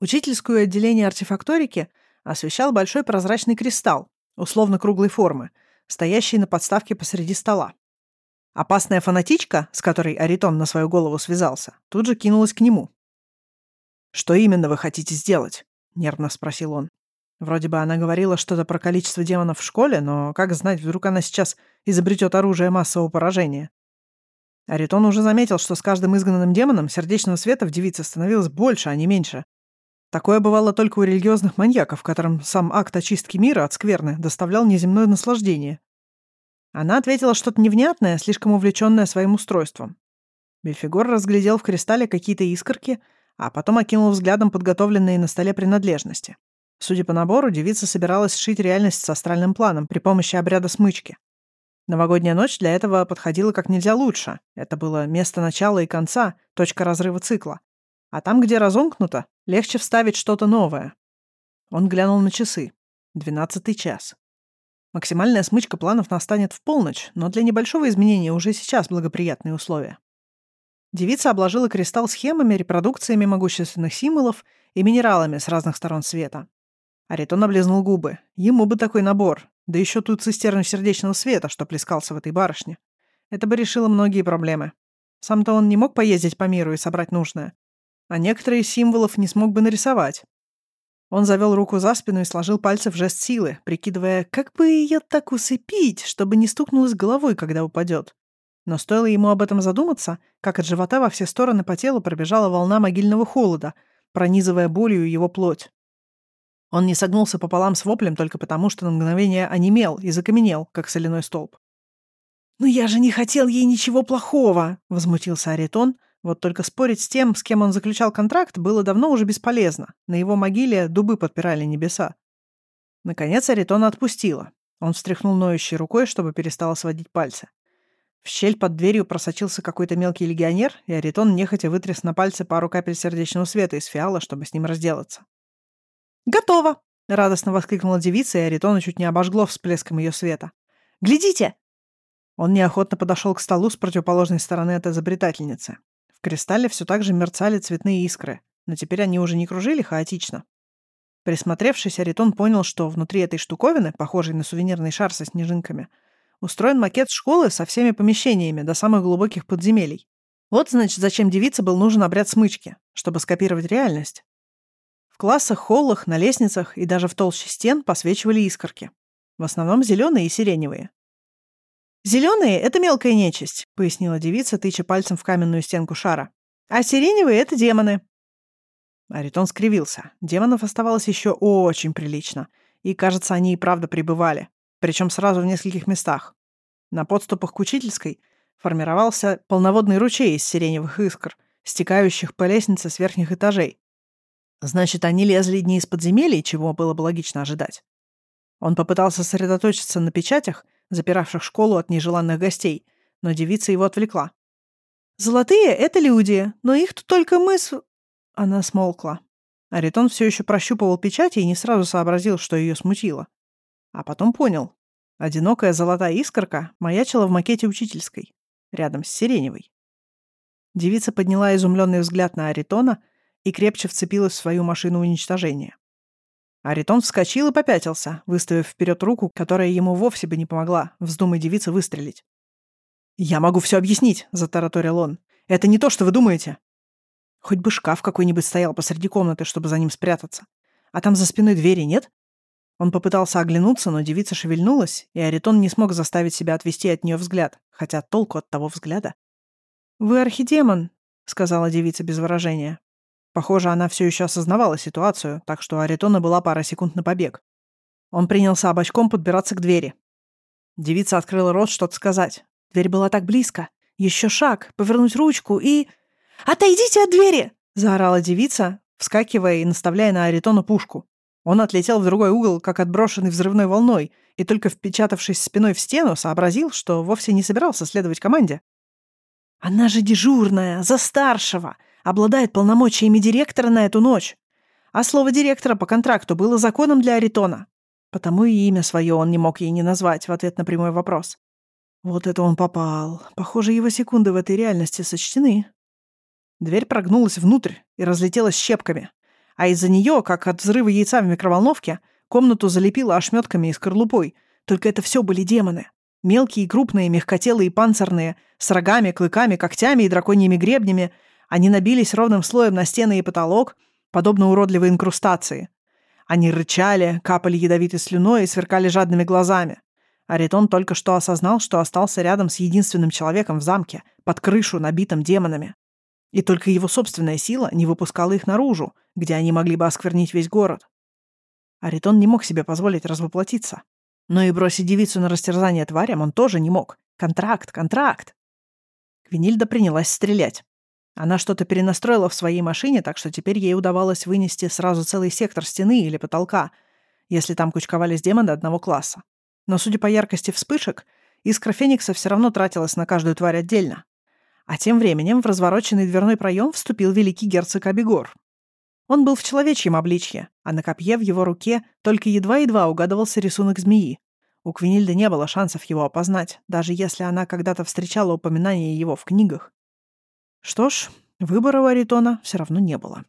Учительское отделение артефакторики освещал большой прозрачный кристалл, условно круглой формы, стоящий на подставке посреди стола. Опасная фанатичка, с которой Аритон на свою голову связался, тут же кинулась к нему. «Что именно вы хотите сделать?» — нервно спросил он. Вроде бы она говорила что-то про количество демонов в школе, но как знать, вдруг она сейчас изобретет оружие массового поражения. Аритон уже заметил, что с каждым изгнанным демоном сердечного света в девице становилось больше, а не меньше. Такое бывало только у религиозных маньяков, которым сам акт очистки мира от скверны доставлял неземное наслаждение. Она ответила что-то невнятное, слишком увлеченное своим устройством. Бельфигор разглядел в кристалле какие-то искорки, а потом окинул взглядом подготовленные на столе принадлежности. Судя по набору, девица собиралась сшить реальность с астральным планом при помощи обряда смычки. Новогодняя ночь для этого подходила как нельзя лучше. Это было место начала и конца, точка разрыва цикла. А там, где разомкнуто, легче вставить что-то новое. Он глянул на часы. Двенадцатый час. Максимальная смычка планов настанет в полночь, но для небольшого изменения уже сейчас благоприятные условия. Девица обложила кристалл схемами, репродукциями могущественных символов и минералами с разных сторон света. Аритон облизнул губы. Ему бы такой набор. Да еще тут цистерну сердечного света, что плескался в этой барышне. Это бы решило многие проблемы. Сам-то он не мог поездить по миру и собрать нужное. А некоторые символов не смог бы нарисовать. Он завел руку за спину и сложил пальцы в жест силы, прикидывая, как бы ее так усыпить, чтобы не стукнулась головой, когда упадет. Но стоило ему об этом задуматься, как от живота во все стороны по телу пробежала волна могильного холода, пронизывая болью его плоть. Он не согнулся пополам с воплем только потому, что на мгновение онемел и закаменел, как соляной столб. «Но я же не хотел ей ничего плохого!» — возмутился Аритон. Вот только спорить с тем, с кем он заключал контракт, было давно уже бесполезно. На его могиле дубы подпирали небеса. Наконец Аритона отпустила. Он встряхнул ноющей рукой, чтобы перестала сводить пальцы. В щель под дверью просочился какой-то мелкий легионер, и Аритон нехотя вытряс на пальцы пару капель сердечного света из фиала, чтобы с ним разделаться. «Готово!» — радостно воскликнула девица, и Аритона чуть не обожгло всплеском ее света. «Глядите!» Он неохотно подошел к столу с противоположной стороны от изобретательницы. В кристалле все так же мерцали цветные искры, но теперь они уже не кружили хаотично. Присмотревшись, Аритон понял, что внутри этой штуковины, похожей на сувенирный шар со снежинками, устроен макет школы со всеми помещениями до самых глубоких подземелий. Вот, значит, зачем девице был нужен обряд смычки, чтобы скопировать реальность. В классах, холлах, на лестницах и даже в толще стен посвечивали искорки. В основном зеленые и сиреневые. «Зеленые — это мелкая нечисть», — пояснила девица, тыча пальцем в каменную стенку шара. «А сиреневые — это демоны». Аритон скривился. Демонов оставалось еще очень прилично. И, кажется, они и правда прибывали. Причем сразу в нескольких местах. На подступах к учительской формировался полноводный ручей из сиреневых искр, стекающих по лестнице с верхних этажей. Значит, они лезли не из подземелий, чего было бы логично ожидать. Он попытался сосредоточиться на печатях, запиравших школу от нежеланных гостей, но девица его отвлекла. «Золотые — это люди, но их тут только мы с...» Она смолкла. Аритон все еще прощупывал печати и не сразу сообразил, что ее смутило. А потом понял. Одинокая золотая искорка маячила в макете учительской, рядом с сиреневой. Девица подняла изумленный взгляд на Аритона — и крепче вцепилась в свою машину уничтожения. Аритон вскочил и попятился, выставив вперед руку, которая ему вовсе бы не помогла, вздумай девица выстрелить. «Я могу все объяснить», — затараторил он. «Это не то, что вы думаете». Хоть бы шкаф какой-нибудь стоял посреди комнаты, чтобы за ним спрятаться. А там за спиной двери нет? Он попытался оглянуться, но девица шевельнулась, и Аритон не смог заставить себя отвести от нее взгляд, хотя толку от того взгляда. «Вы архидемон», — сказала девица без выражения. Похоже, она все еще осознавала ситуацию, так что у Аритона была пара секунд на побег. Он принялся обочком подбираться к двери. Девица открыла рот что-то сказать. Дверь была так близко. Еще шаг, повернуть ручку и... «Отойдите от двери!» — заорала девица, вскакивая и наставляя на Аритона пушку. Он отлетел в другой угол, как отброшенный взрывной волной, и только впечатавшись спиной в стену, сообразил, что вовсе не собирался следовать команде. «Она же дежурная, за старшего! Обладает полномочиями директора на эту ночь. А слово директора по контракту было законом для Аритона. Потому и имя свое он не мог ей не назвать в ответ на прямой вопрос. Вот это он попал. Похоже, его секунды в этой реальности сочтены. Дверь прогнулась внутрь и разлетелась щепками. А из-за нее, как от взрыва яйца в микроволновке, комнату залепило ошметками и скорлупой. Только это все были демоны. Мелкие и крупные, мягкотелые и панцирные, с рогами, клыками, когтями и драконьими гребнями, они набились ровным слоем на стены и потолок, подобно уродливой инкрустации. Они рычали, капали ядовитой слюной и сверкали жадными глазами. Аритон только что осознал, что остался рядом с единственным человеком в замке, под крышу, набитым демонами. И только его собственная сила не выпускала их наружу, где они могли бы осквернить весь город. Аритон не мог себе позволить развоплотиться. Но и бросить девицу на растерзание тварям он тоже не мог. Контракт, контракт. Квинильда принялась стрелять. Она что-то перенастроила в своей машине, так что теперь ей удавалось вынести сразу целый сектор стены или потолка, если там кучковались демоны одного класса. Но, судя по яркости вспышек, искра Феникса все равно тратилась на каждую тварь отдельно. А тем временем в развороченный дверной проем вступил великий герцог Абигор. Он был в человечьем обличье, а на копье в его руке только едва-едва угадывался рисунок змеи. У Квинильды не было шансов его опознать, даже если она когда-то встречала упоминания его в книгах. Что ж, выбора у Аритона все равно не было.